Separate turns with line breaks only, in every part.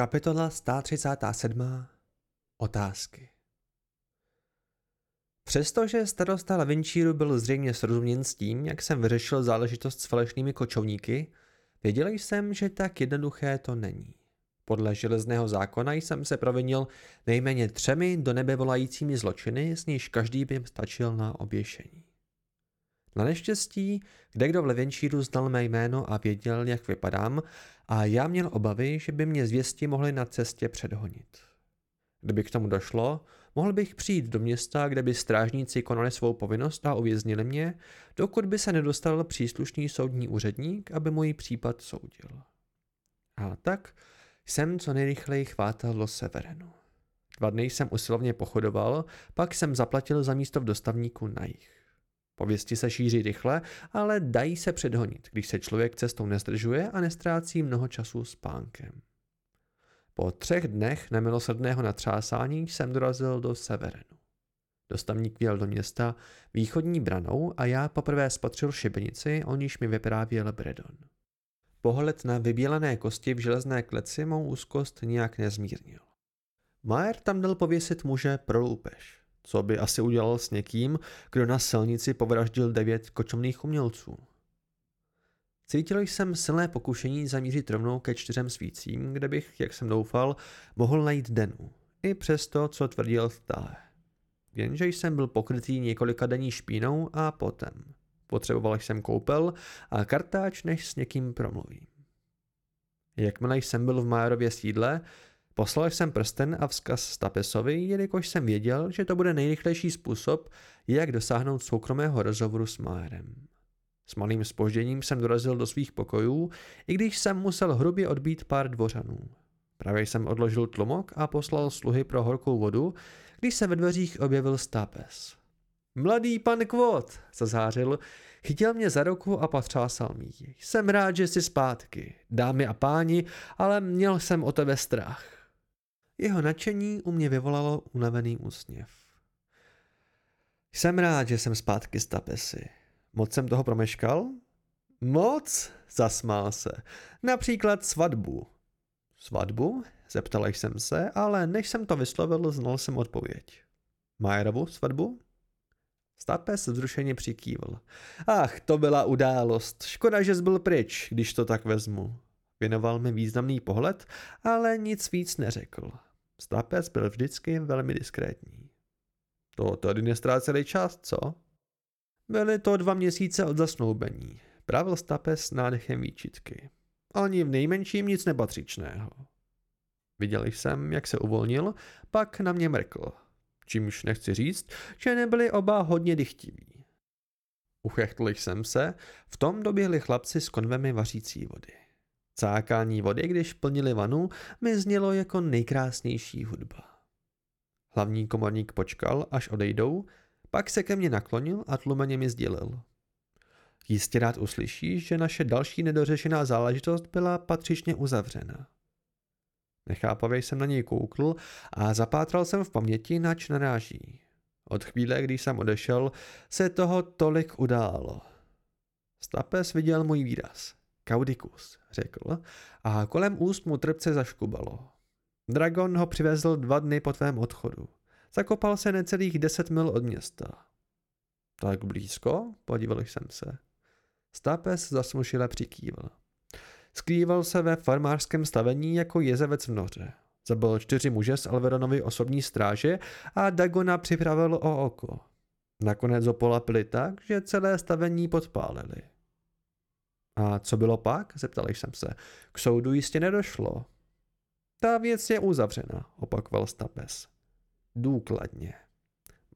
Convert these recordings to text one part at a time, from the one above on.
Kapitola 137. Otázky Přestože starosta Lavinčíru byl zřejmě srozuměn s tím, jak jsem vyřešil záležitost s falešnými kočovníky, věděl jsem, že tak jednoduché to není. Podle železného zákona jsem se provinil nejméně třemi do nebe volajícími zločiny, s níž každý by stačil na oběšení. Na neštěstí, kde kdo v Levenčíru znal mé jméno a věděl, jak vypadám, a já měl obavy, že by mě zvěsti mohli na cestě předhonit. Kdyby k tomu došlo, mohl bych přijít do města, kde by strážníci konali svou povinnost a uvěznili mě, dokud by se nedostal příslušný soudní úředník, aby můj případ soudil. A tak jsem co nejrychleji chvátal do Severenu. Dva dny jsem usilovně pochodoval, pak jsem zaplatil za místo v dostavníku na jich. Pověsti se šíří rychle, ale dají se předhonit, když se člověk cestou nezdržuje a nestrácí mnoho času spánkem. Po třech dnech nemilosrdného natřásání jsem dorazil do Severenu. Dostavník vjel do města východní branou a já poprvé spatřil šibenici, o níž mi vyprávěl Bredon. Pohled na vybílené kosti v železné kleci mou úzkost nijak nezmírnil. Majer tam dal pověsit muže pro loupež co by asi udělal s někým, kdo na silnici povraždil devět kočovných umělců. Cítil jsem silné pokušení zamířit rovnou ke čtyřem svícím, kde bych, jak jsem doufal, mohl najít Denu, i přes to, co tvrdil stále. Jenže jsem byl pokrytý několika denní špínou a potem. Potřeboval jsem koupel a kartáč, než s někým promluvím. Jakmile jsem byl v Majerově sídle, Poslal jsem prsten a vzkaz Stapesovi, jelikož jsem věděl, že to bude nejrychlejší způsob, jak dosáhnout soukromého rozhovoru s Majerem. S malým spožděním jsem dorazil do svých pokojů, i když jsem musel hrubě odbít pár dvořanů. Právě jsem odložil tlumok a poslal sluhy pro horkou vodu, když se ve dveřích objevil Stapes. Mladý pan Kvot, zazářil, chytil mě za ruku a potřásal mi. Jsem rád, že jsi zpátky, dámy a páni, ale měl jsem o tebe strach. Jeho nadšení u mě vyvolalo unavený úsměv. Jsem rád, že jsem zpátky z tapesy. Moc jsem toho promeškal? Moc? Zasmál se. Například svatbu. Svatbu? Zeptal jsem se, ale než jsem to vyslovil, znal jsem odpověď. Majerovu svatbu? Stapes vzrušeně přikývl. Ach, to byla událost. Škoda, že byl pryč, když to tak vezmu. Věnoval mi významný pohled, ale nic víc neřekl. Stapes byl vždycky velmi diskrétní. To tady nestráceli čas, co? Byly to dva měsíce od zasnoubení. Pravil Stapes s nádechem výčitky. Ani v nejmenším nic nepatřičného. Viděl jsem, jak se uvolnil, pak na mě mrkl. Čímž nechci říct, že nebyli oba hodně dychtiví. Uchechtl jsem se, v tom doběhli chlapci s konvemi vařící vody. Cákání vody, když plnili vanu, mi znělo jako nejkrásnější hudba. Hlavní komorník počkal, až odejdou, pak se ke mně naklonil a tlumeně mi sdělil. Jistě rád uslyšíš, že naše další nedořešená záležitost byla patřičně uzavřena. Nechápavě jsem na něj koukl a zapátral jsem v paměti, nač naráží. Od chvíle, kdy jsem odešel, se toho tolik událo. Stapes viděl můj výraz. Kaudikus, řekl, a kolem úst mu trpce zaškubalo. Dragon ho přivezl dva dny po tvém odchodu. Zakopal se necelých deset mil od města. Tak blízko? Podíval jsem se. Stapes zasmušile přikývl. Skrýval se ve farmářském stavení jako jezevec v noře. Zabil čtyři muže z Alveronovy osobní stráže a Dagona připravil o oko. Nakonec ho polapili tak, že celé stavení podpálili. A co bylo pak? Zeptal jsem se. K soudu jistě nedošlo. Ta věc je uzavřena, opakoval Stapes. Důkladně.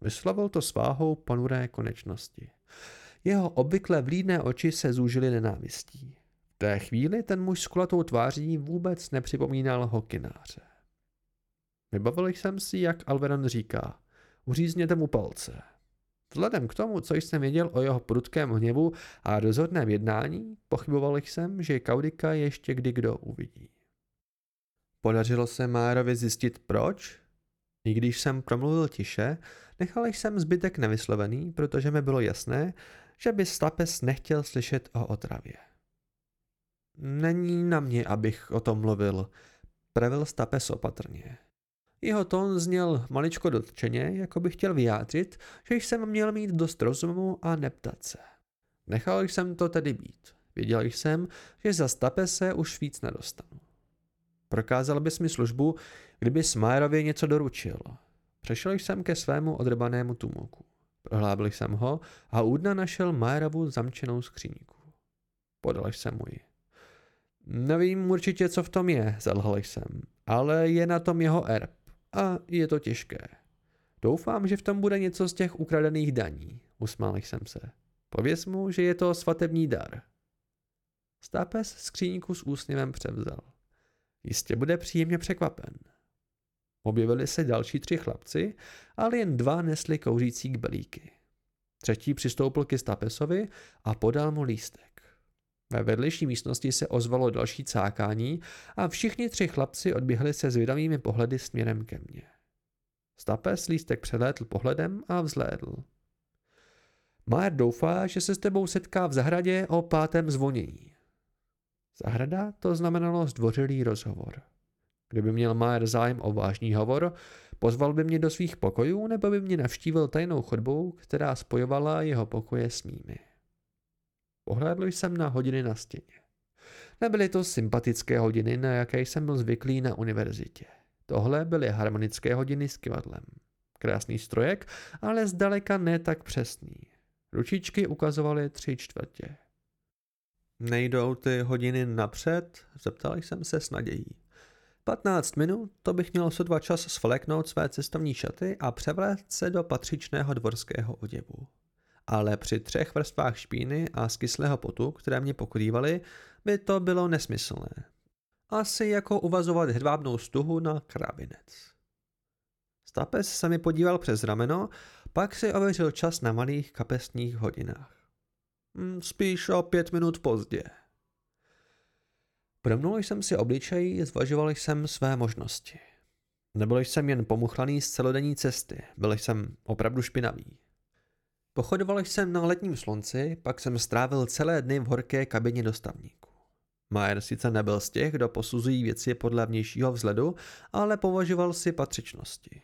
Vyslovil to sváhou ponuré konečnosti. Jeho obvykle vlídné oči se zúžily nenávistí. V té chvíli ten muž s kulatou tváří vůbec nepřipomínal hokináře. Vybavil jsem si, jak Alveron říká, uřízněte mu palce. Vzhledem k tomu, co jsem věděl o jeho prudkém hněvu a rozhodném jednání, pochyboval jsem, že Kaudika ještě kdy kdo uvidí. Podařilo se Márovi zjistit proč? I když jsem promluvil tiše, nechal jsem zbytek nevyslovený, protože mi bylo jasné, že by Stapes nechtěl slyšet o otravě. Není na mě, abych o tom mluvil. pravil Stapes opatrně. Jeho tón zněl maličko dotčeně, jako by chtěl vyjádřit, že jsem měl mít dost rozumu a neptat se. Nechal jsem to tedy být. Věděl jsem, že za Stapese už víc nedostanu. Prokázal bys mi službu, kdyby Smajerovi něco doručil. Přešel jsem ke svému odrbanému tumoku. Prohlábil jsem ho a u dna našel Majerovu zamčenou skříňku. Podal jsem mu ji. Nevím určitě, co v tom je, zalhal jsem, ale je na tom jeho erb a je to těžké. Doufám, že v tom bude něco z těch ukradených daní, usmál jsem se. Pověz mu, že je to svatební dar. Stápes skříňku s úsměvem převzal. Jistě bude příjemně překvapen. Objevili se další tři chlapci, ale jen dva nesli kouřící kbelíky. Třetí přistoupil ke Stapesovi a podal mu lístek. Ve vedlejší místnosti se ozvalo další cákání a všichni tři chlapci odběhli se zvědavými pohledy směrem ke mně. Stapes lístek přelétl pohledem a vzlédl. Majer doufá, že se s tebou setká v zahradě o pátém zvonění. Zahrada to znamenalo zdvořilý rozhovor. Kdyby měl Majer zájem o vážný hovor, pozval by mě do svých pokojů nebo by mě navštívil tajnou chodbou, která spojovala jeho pokoje s mými. Pohlédl jsem na hodiny na stěně. Nebyly to sympatické hodiny, na jaké jsem byl zvyklý na univerzitě. Tohle byly harmonické hodiny s kivadlem. Krásný strojek, ale zdaleka ne tak přesný. Ručičky ukazovaly tři čtvrtě. Nejdou ty hodiny napřed? Zeptal jsem se s nadějí. 15 minut, to bych měl sotva čas svléknout své cestovní šaty a převléct se do patřičného dvorského oděvu. Ale při třech vrstvách špíny a kyslého potu, které mě pokrývaly, by to bylo nesmyslné. Asi jako uvazovat hedvábnou stuhu na krabinec. Stapes se mi podíval přes rameno, pak si ověřil čas na malých kapesních hodinách. Hm, spíš o pět minut pozdě. Promnul jsem si obličej, zvažoval jsem své možnosti. Nebyl jsem jen pomuchlaný z celodenní cesty, byl jsem opravdu špinavý. Pochodoval jsem na letním slunci, pak jsem strávil celé dny v horké kabině dostavníku. Majer sice nebyl z těch, kdo posuzují věci podle vnějšího vzhledu, ale považoval si patřičnosti.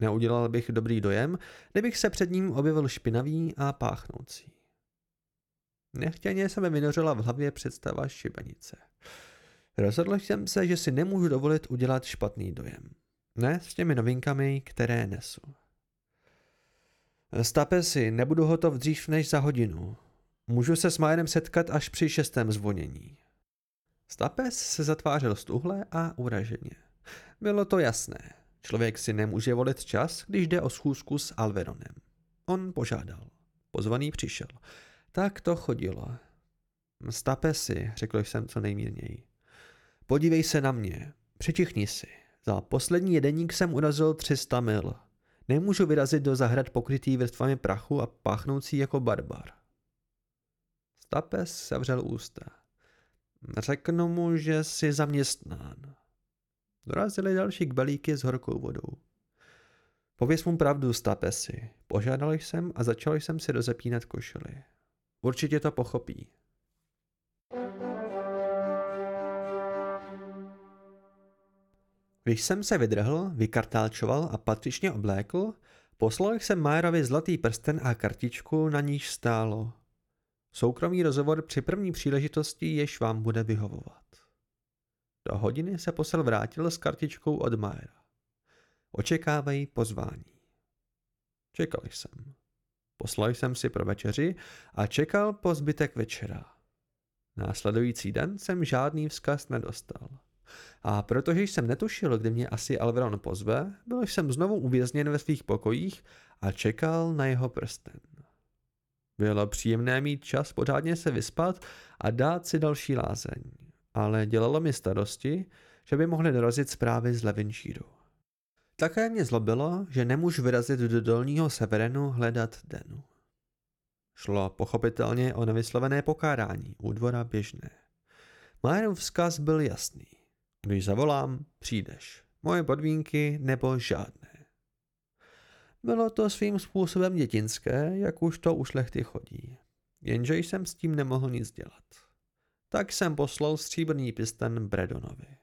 Neudělal bych dobrý dojem, kdybych se před ním objevil špinavý a páchnoucí. Nechtěně se mi vynořila v hlavě představa šibenice. Rozhodl jsem se, že si nemůžu dovolit udělat špatný dojem. Ne s těmi novinkami, které nesu. Stape si, nebudu hotov dřív než za hodinu. Můžu se s Majerem setkat až při šestém zvonění. Stapes se zatvářel stuhle a uraženě. Bylo to jasné. Člověk si nemůže volit čas, když jde o schůzku s Alveronem. On požádal. Pozvaný přišel. Tak to chodilo. Stape si, řekl jsem co nejmírněji. Podívej se na mě. Přečichni si. Za poslední jedeník jsem urazil 300 mil. Nemůžu vyrazit do zahrad pokrytý vrstvami prachu a páchnoucí jako barbar. Stapes sevřel ústa. Řeknu mu, že jsi zaměstnán. Dorazily další kbelíky s horkou vodou. Pověz mu pravdu, Stapesi. Požádal jsem a začal jsem si rozepínat košily. Určitě to pochopí. Když jsem se vydrhl, vykartálčoval a patřičně oblékl, poslal jsem Majerovi zlatý prsten a kartičku, na níž stálo. Soukromý rozhovor při první příležitosti jež vám bude vyhovovat. Do hodiny se posel vrátil s kartičkou od Majera. Očekávají pozvání. Čekal jsem. Poslal jsem si pro večeři a čekal po zbytek večera. Následující den jsem žádný vzkaz nedostal. A protože jsem netušil, kdy mě asi Alveron pozve, byl jsem znovu uvězněn ve svých pokojích a čekal na jeho prsten. Bylo příjemné mít čas pořádně se vyspat a dát si další lázeň, ale dělalo mi starosti, že by mohly dorazit zprávy z Levinšíru. Také mě zlobilo, že nemůžu vyrazit do dolního severenu hledat Denu. Šlo pochopitelně o nevyslovené pokárání u dvora běžné. Majerův vzkaz byl jasný. Když zavolám, přijdeš. Moje podmínky nebo žádné. Bylo to svým způsobem dětinské, jak už to u šlechty chodí. Jenže jsem s tím nemohl nic dělat. Tak jsem poslal stříbrný pisten Bredonovi.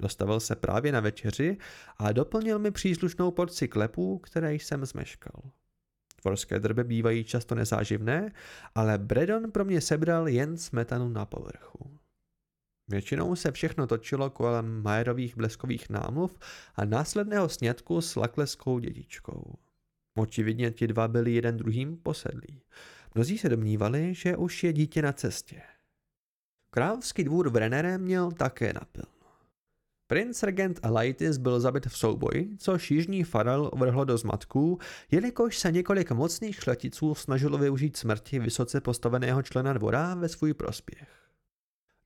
Dostavil se právě na večeři a doplnil mi příslušnou porci klepů, které jsem zmeškal. Dvorské drby bývají často nezáživné, ale Bredon pro mě sebral jen smetanu na povrchu. Většinou se všechno točilo kolem Majerových bleskových námluv a následného snědku s lakleskou dědičkou. Očividně ti dva byli jeden druhým posedlí. Mnozí se domnívali, že už je dítě na cestě. Královský dvůr v Renere měl také napil. Princ regent Alaitis byl zabit v souboji, což jižní farel vrhlo do zmatků, jelikož se několik mocných šleticů snažilo využít smrti vysoce postaveného člena dvora ve svůj prospěch.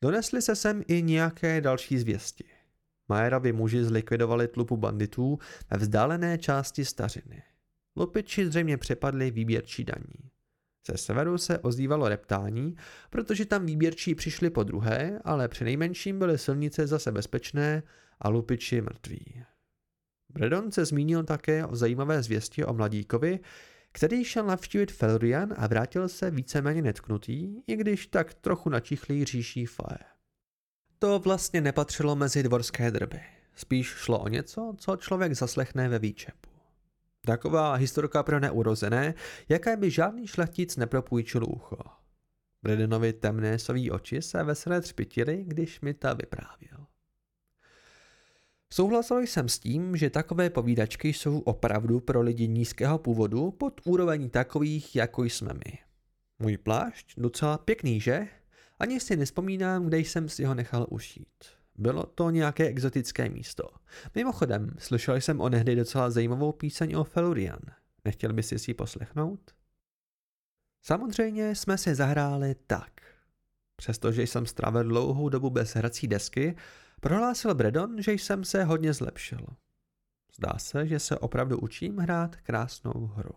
Donesli se sem i nějaké další zvěsti. Majerovi muži zlikvidovali tlupu banditů ve vzdálené části stařiny. Lupiči zřejmě přepadli výběrčí daní. Ze severu se ozývalo reptání, protože tam výběrčí přišli po druhé, ale při nejmenším byly silnice zase bezpečné a lupiči mrtví. Bredon se zmínil také o zajímavé zvěsti o mladíkovi, který šel navštívit Felurian a vrátil se víceméně netknutý, i když tak trochu načichlý říší Fae. To vlastně nepatřilo mezi dvorské drby. Spíš šlo o něco, co člověk zaslechne ve výčepu. Taková historka pro neurozené, jaké by žádný šlechtic nepropůjčil ucho. Bredenovi temné soví oči se veselé třpitily, když mi ta vyprávěl. Souhlasil jsem s tím, že takové povídačky jsou opravdu pro lidi nízkého původu pod úroveň takových, jako jsme my. Můj plášť docela pěkný, že? Ani si nespomínám, kde jsem si ho nechal ušít. Bylo to nějaké exotické místo. Mimochodem, slyšel jsem onehdy docela zajímavou píseň o Felurian. Nechtěl by si ji poslechnout? Samozřejmě jsme si zahráli tak. Přestože jsem strávil dlouhou dobu bez hrací desky, prohlásil Bredon, že jsem se hodně zlepšil. Zdá se, že se opravdu učím hrát krásnou hru.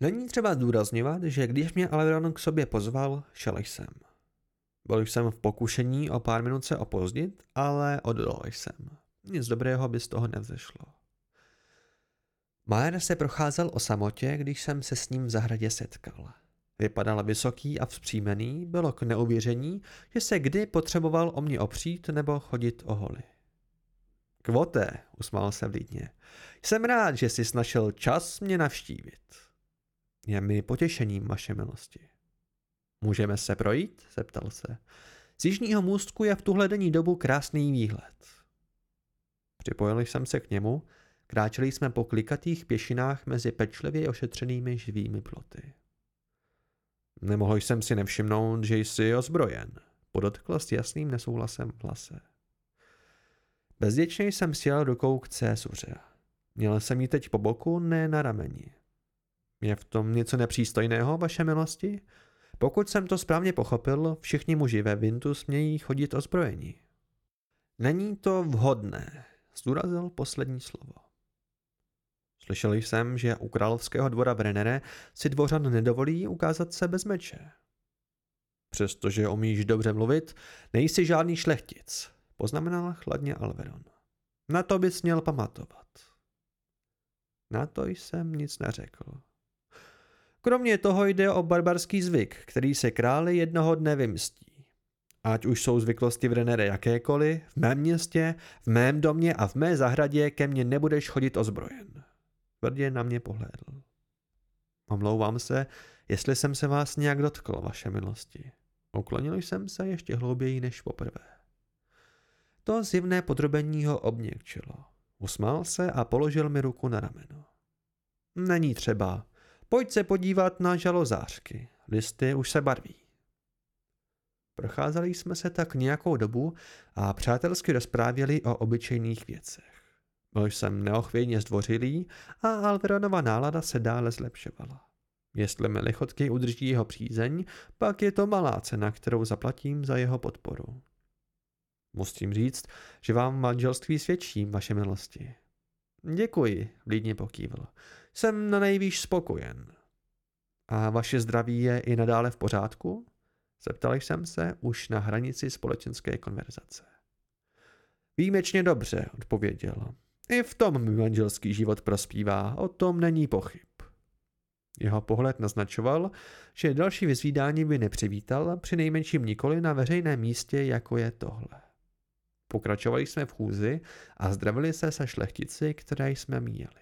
Není třeba zdůrazňovat, že když mě Alveron k sobě pozval, šel jsem. Byl jsem v pokušení o pár minut se opozdit, ale odolal jsem. Nic dobrého by z toho nevzešlo. Majer se procházel o samotě, když jsem se s ním v zahradě setkal. Vypadal vysoký a vzpřímený, bylo k neuvěření, že se kdy potřeboval o mě opřít nebo chodit o holy. Kvote, usmál se vlídně. Jsem rád, že jsi našel čas mě navštívit. Je mi potěšením, vaše milosti. Můžeme se projít? zeptal se. Z jižního můstku je v tuhle denní dobu krásný výhled. Připojil jsem se k němu, kráčeli jsme po klikatých pěšinách mezi pečlivě ošetřenými živými ploty. Nemohl jsem si nevšimnout, že jsi ozbrojen, podotkl s jasným nesouhlasem v hlase. Bezděčně jsem sjel rukou k césuře. Měl jsem ji teď po boku, ne na rameni. Je v tom něco nepřístojného, vaše milosti? Pokud jsem to správně pochopil, všichni muži ve Vintu smějí chodit ozbrojení. Není to vhodné, zdůrazil poslední slovo. Slyšel jsem, že u královského dvora v Renere si dvořan nedovolí ukázat se bez meče. Přestože umíš dobře mluvit, nejsi žádný šlechtic, poznamenal chladně Alveron. Na to bys měl pamatovat. Na to jsem nic neřekl. Kromě toho jde o barbarský zvyk, který se králi jednoho dne vymstí. Ať už jsou zvyklosti v Renere jakékoliv, v mém městě, v mém domě a v mé zahradě ke mně nebudeš chodit ozbrojen. Tvrdě na mě pohlédl. Omlouvám se, jestli jsem se vás nějak dotkl, vaše milosti. Uklonil jsem se ještě hlouběji než poprvé. To zjevné podrobení ho obněkčilo. Usmál se a položil mi ruku na rameno. Není třeba, Pojď se podívat na žalozářky. Listy už se barví. Procházeli jsme se tak nějakou dobu a přátelsky rozprávěli o obyčejných věcech. Byl jsem neochvějně zdvořilý a Alveronova nálada se dále zlepšovala. Jestli mi lichotky udrží jeho přízeň, pak je to malá cena, kterou zaplatím za jeho podporu. Musím říct, že vám manželství svědčím, vaše milosti. Děkuji, vlídně pokývil. Jsem na nejvýš spokojen. A vaše zdraví je i nadále v pořádku? Zeptal jsem se už na hranici společenské konverzace. Výjimečně dobře, odpověděl. I v tom mi manželský život prospívá, o tom není pochyb. Jeho pohled naznačoval, že další vyzvídání by nepřivítal, při nejmenším nikoli na veřejném místě, jako je tohle. Pokračovali jsme v chůzi a zdravili se se šlechtici, které jsme míjeli.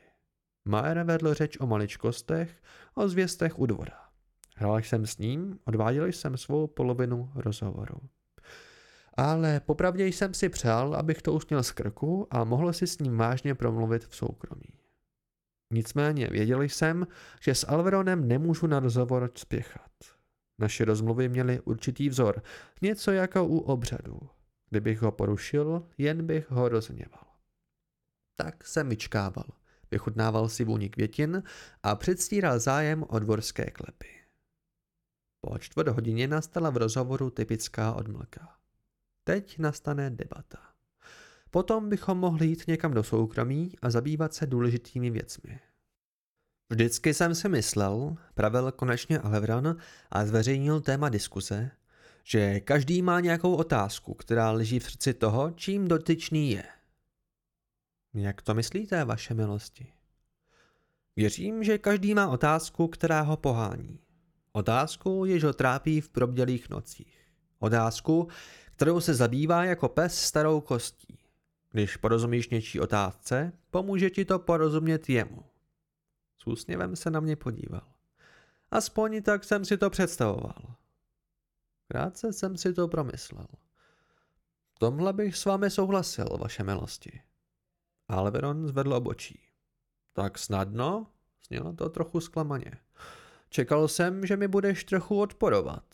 Maer vedl řeč o maličkostech, o zvěstech u dvora. Hrál jsem s ním, odváděl jsem svou polovinu rozhovoru. Ale popravdě jsem si přál, abych to usměl z krku a mohl si s ním vážně promluvit v soukromí. Nicméně věděl jsem, že s Alveronem nemůžu na rozhovor spěchat. Naše rozmluvy měly určitý vzor, něco jako u obřadu. Kdybych ho porušil, jen bych ho rozněval. Tak jsem vyčkával. Vychutnával si vůni květin a předstíral zájem o dvorské klepy. Po čtvrt hodině nastala v rozhovoru typická odmlka. Teď nastane debata. Potom bychom mohli jít někam do soukromí a zabývat se důležitými věcmi. Vždycky jsem si myslel, pravil konečně Alevran a zveřejnil téma diskuse, že každý má nějakou otázku, která leží v srdci toho, čím dotyčný je. Jak to myslíte, vaše milosti? Věřím, že každý má otázku, která ho pohání. Otázku, jež ho trápí v probdělých nocích. Otázku, kterou se zabývá jako pes starou kostí. Když porozumíš něčí otázce, pomůže ti to porozumět jemu. S úsměvem se na mě podíval. Aspoň tak jsem si to představoval. Krátce jsem si to promyslel. V tomhle bych s vámi souhlasil, vaše milosti. Alveron zvedl obočí. Tak snadno? Snělo to trochu zklamaně. Čekal jsem, že mi budeš trochu odporovat.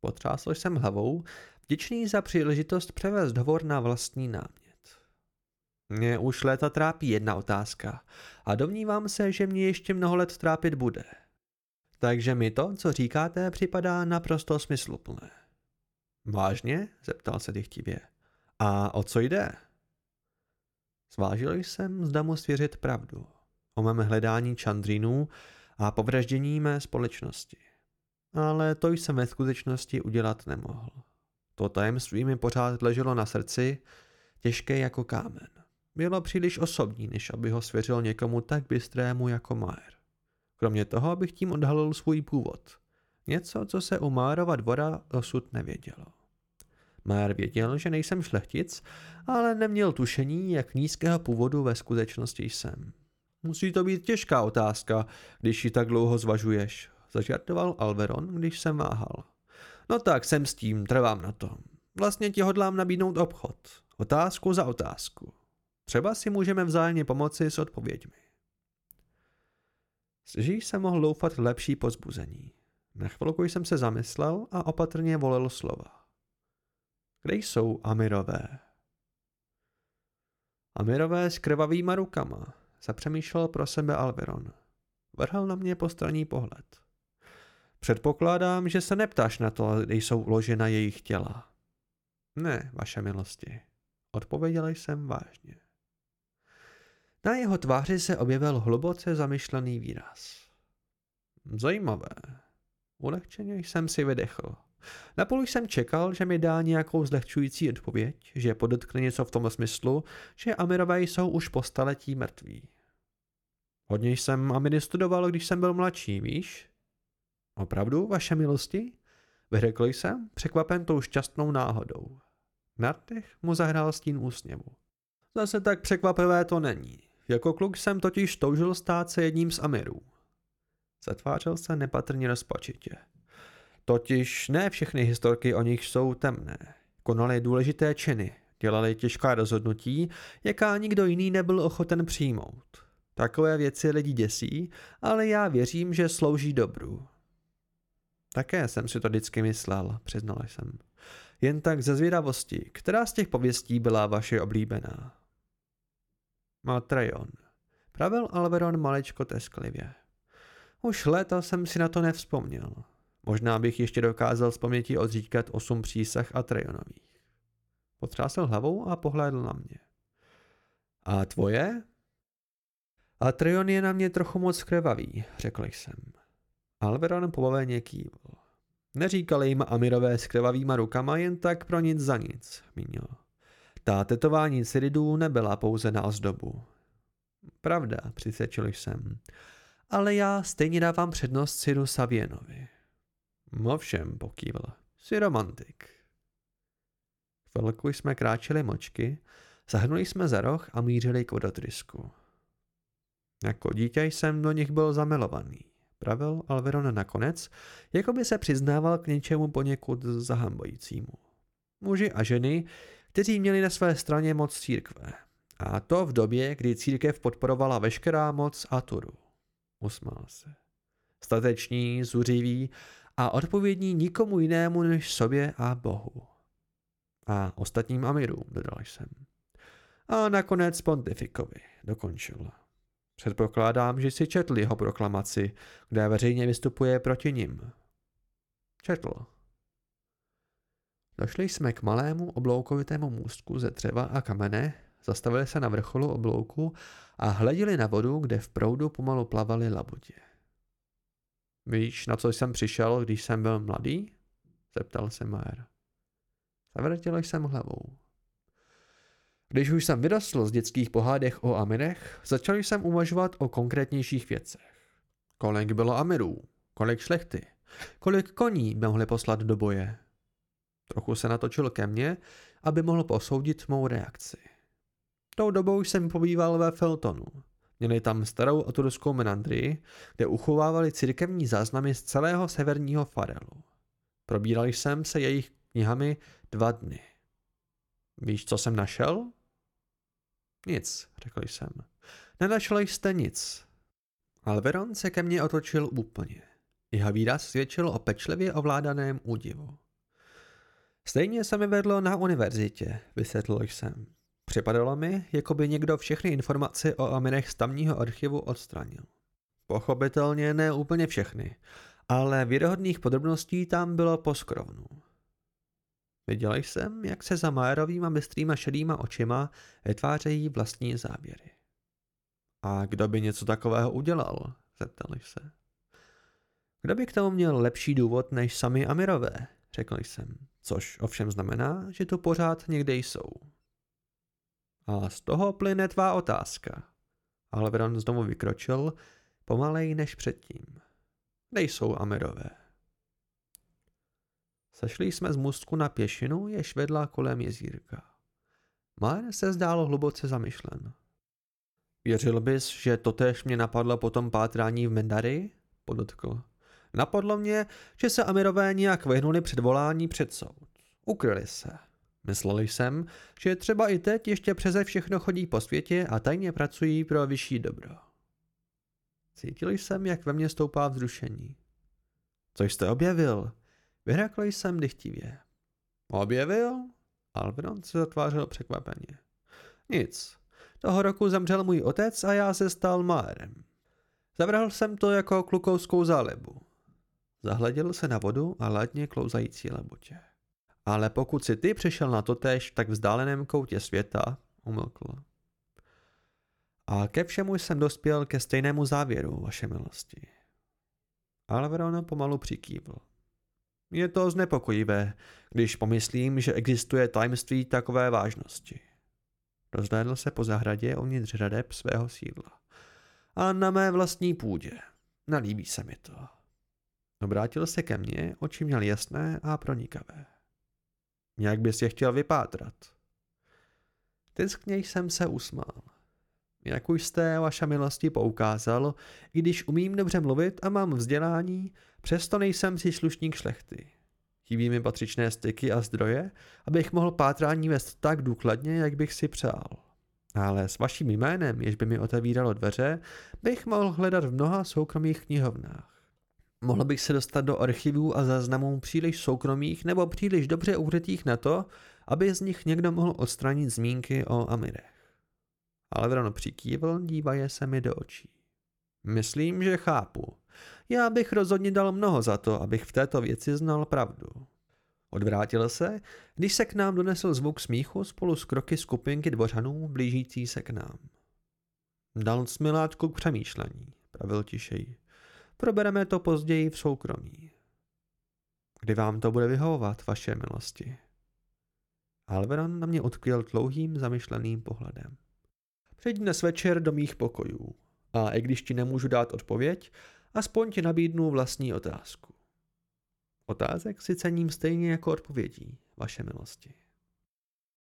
Potřásl jsem hlavou, vděčný za příležitost převést hovor na vlastní námět. Mě už léta trápí jedna otázka a domnívám se, že mě ještě mnoho let trápit bude. Takže mi to, co říkáte, připadá naprosto smysluplné. Vážně? zeptal se dychtivě. A o co jde? Zvážil jsem, zda mu svěřit pravdu o mém hledání čandrínů a povraždění mé společnosti. Ale to jsem ve skutečnosti udělat nemohl. To tajemství mi pořád leželo na srdci, těžké jako kámen. Bylo příliš osobní, než aby ho svěřil někomu tak bystrému jako Maer. Kromě toho bych tím odhalil svůj původ. Něco, co se u Márova dvora dosud nevědělo. Maer věděl, že nejsem šlechtic, ale neměl tušení, jak nízkého původu ve skutečnosti jsem. Musí to být těžká otázka, když ji tak dlouho zvažuješ, zažartoval Alveron, když jsem váhal. No tak jsem s tím, trvám na tom. Vlastně ti hodlám nabídnout obchod. Otázku za otázku. Třeba si můžeme vzájemně pomoci s odpověďmi. Sžíš se mohl doufat lepší pozbuzení. Na chvilku jsem se zamyslel a opatrně volil slova. Kde jsou Amirové? Amirové s krvavýma rukama, zapřemýšlel pro sebe Alveron. Vrhal na mě postranní pohled. Předpokládám, že se neptáš na to, kde jsou uložena jejich těla. Ne, vaše milosti. Odpověděl jsem vážně. Na jeho tváři se objevil hluboce zamyšlený výraz. Zajímavé. Ulehčeně jsem si vydechl. Napůl jsem čekal, že mi dá nějakou zlehčující odpověď, že podotkne něco v tom smyslu, že Amirové jsou už po staletí mrtví. Hodně jsem Amiry studoval, když jsem byl mladší, víš? Opravdu, vaše milosti? Vyřekl jsem, překvapen tou šťastnou náhodou. Nartech mu zahrál stín úsměvu. Zase tak překvapivé to není. Jako kluk jsem totiž toužil stát se jedním z Amirů. Zatvářel se nepatrně rozpačitě. Totiž ne všechny historky o nich jsou temné. Konali důležité činy, dělali těžká rozhodnutí, jaká nikdo jiný nebyl ochoten přijmout. Takové věci lidi děsí, ale já věřím, že slouží dobru. Také jsem si to vždycky myslel, přiznal jsem. Jen tak ze zvědavosti, která z těch pověstí byla vaše oblíbená? Matrejon. Pravil Alveron malečko tesklivě. Už léta jsem si na to nevzpomněl. Možná bych ještě dokázal z paměti odříkat osm přísah a Trejonových. Potřásl hlavou a pohlédl na mě. A tvoje? A Trejon je na mě trochu moc krvavý, řekl jsem. Alveron pobaveně kývl. Neříkali jim Amirové s krvavýma rukama jen tak pro nic za nic, mínil. Ta tetování Cyridů nebyla pouze na ozdobu. Pravda, přisvědčil jsem. ale já stejně dávám přednost synu Savienovi. Ovšem, pokývl, jsi romantik. Chvilku jsme kráčeli močky, zahrnuli jsme za roh a mířili k vodotrysku. Jako dítě jsem do nich byl zamilovaný, pravil Alveron nakonec, jako by se přiznával k něčemu poněkud zahambajícímu. Muži a ženy, kteří měli na své straně moc církve. A to v době, kdy církev podporovala veškerá moc Aturu. Usmál se. Stateční, zuřivý a odpovědní nikomu jinému než sobě a Bohu. A ostatním Amirům, dodal jsem. A nakonec pontifikovi, dokončil. Předpokládám, že si četl jeho proklamaci, kde veřejně vystupuje proti nim. Četl. Došli jsme k malému obloukovitému můstku ze dřeva a kamene, zastavili se na vrcholu oblouku a hleděli na vodu, kde v proudu pomalu plavaly labutě. Víš, na co jsem přišel, když jsem byl mladý? Zeptal se Majer. Zavrtil jsem hlavou. Když už jsem vyrostl z dětských pohádek o Amirech, začal jsem uvažovat o konkrétnějších věcech. Kolik bylo Amirů? Kolik šlechty? Kolik koní mohli poslat do boje? Trochu se natočil ke mně, aby mohl posoudit mou reakci. Tou dobou jsem pobýval ve Feltonu. Měli tam starou oturskou menandrii, kde uchovávali církevní záznamy z celého severního Farelu. Probíral jsem se jejich knihami dva dny. Víš, co jsem našel? Nic, řekl jsem. Nenašel jste nic. Alveron se ke mně otočil úplně. Jeho výraz svědčil o pečlivě ovládaném údivu. Stejně se mi vedlo na univerzitě, vysvětlil jsem. Připadalo mi, jako by někdo všechny informace o Aminech z tamního archivu odstranil. Pochopitelně ne úplně všechny, ale věrohodných podrobností tam bylo poskrovnu. Viděl jsem, jak se za Majerovýma bystrýma šedýma očima vytvářejí vlastní záběry. A kdo by něco takového udělal? Zeptali se. Kdo by k tomu měl lepší důvod než sami Amirové? Řekl jsem, což ovšem znamená, že tu pořád někde jsou. A z toho plyne tvá otázka. Alveron znovu vykročil, pomalej než předtím. Kde jsou Amirové? Sešli jsme z můstku na pěšinu, jež vedla kolem jezírka. Mar se zdálo hluboce zamyšlen. Věřil bys, že totéž mě napadlo po tom pátrání v Mendary? Podotkl. Napadlo mě, že se Amirové nějak vyhnuli před volání před soud. Ukryli se. Myslel jsem, že třeba i teď ještě přeze všechno chodí po světě a tajně pracují pro vyšší dobro. Cítil jsem, jak ve mně stoupá vzrušení. Co jste objevil? Vyhrakl jsem dychtivě. Objevil? Alvron se zatvářel překvapeně. Nic. Toho roku zemřel můj otec a já se stal márem. Zavrhl jsem to jako klukovskou zálebu. Zahleděl se na vodu a ledně klouzající lebotě. Ale pokud si ty přišel na to tež v tak vzdáleném koutě světa, umlkl. A ke všemu jsem dospěl ke stejnému závěru, vaše milosti. Alverona pomalu přikývl. Je to znepokojivé, když pomyslím, že existuje tajemství takové vážnosti. Rozhlédl se po zahradě uvnitř radeb svého sídla. A na mé vlastní půdě. Nalíbí se mi to. Obrátil se ke mně, oči měl jasné a pronikavé. Jak bys je chtěl vypátrat? Tiskně jsem se usmál. Jak už jste, vaša milosti, poukázal, i když umím dobře mluvit a mám vzdělání, přesto nejsem příslušník šlechty. Chybí mi patřičné styky a zdroje, abych mohl pátrání vést tak důkladně, jak bych si přál. Ale s vaším jménem, jež by mi otevíralo dveře, bych mohl hledat v mnoha soukromých knihovnách. Mohl bych se dostat do archivů a záznamů příliš soukromých nebo příliš dobře ukrytých na to, aby z nich někdo mohl odstranit zmínky o Amirech. Ale Vron přikývl, dívaje se mi do očí. Myslím, že chápu. Já bych rozhodně dal mnoho za to, abych v této věci znal pravdu. Odvrátil se, když se k nám donesl zvuk smíchu spolu s kroky skupinky dvořanů blížící se k nám. Dal smiláčku k přemýšlení, pravil tišej. Probereme to později v soukromí. Kdy vám to bude vyhovovat, vaše milosti? Alveron na mě odkvěl dlouhým zamyšleným pohledem. Přijď dnes večer do mých pokojů. A i když ti nemůžu dát odpověď, aspoň ti nabídnu vlastní otázku. Otázek si cením stejně jako odpovědí, vaše milosti.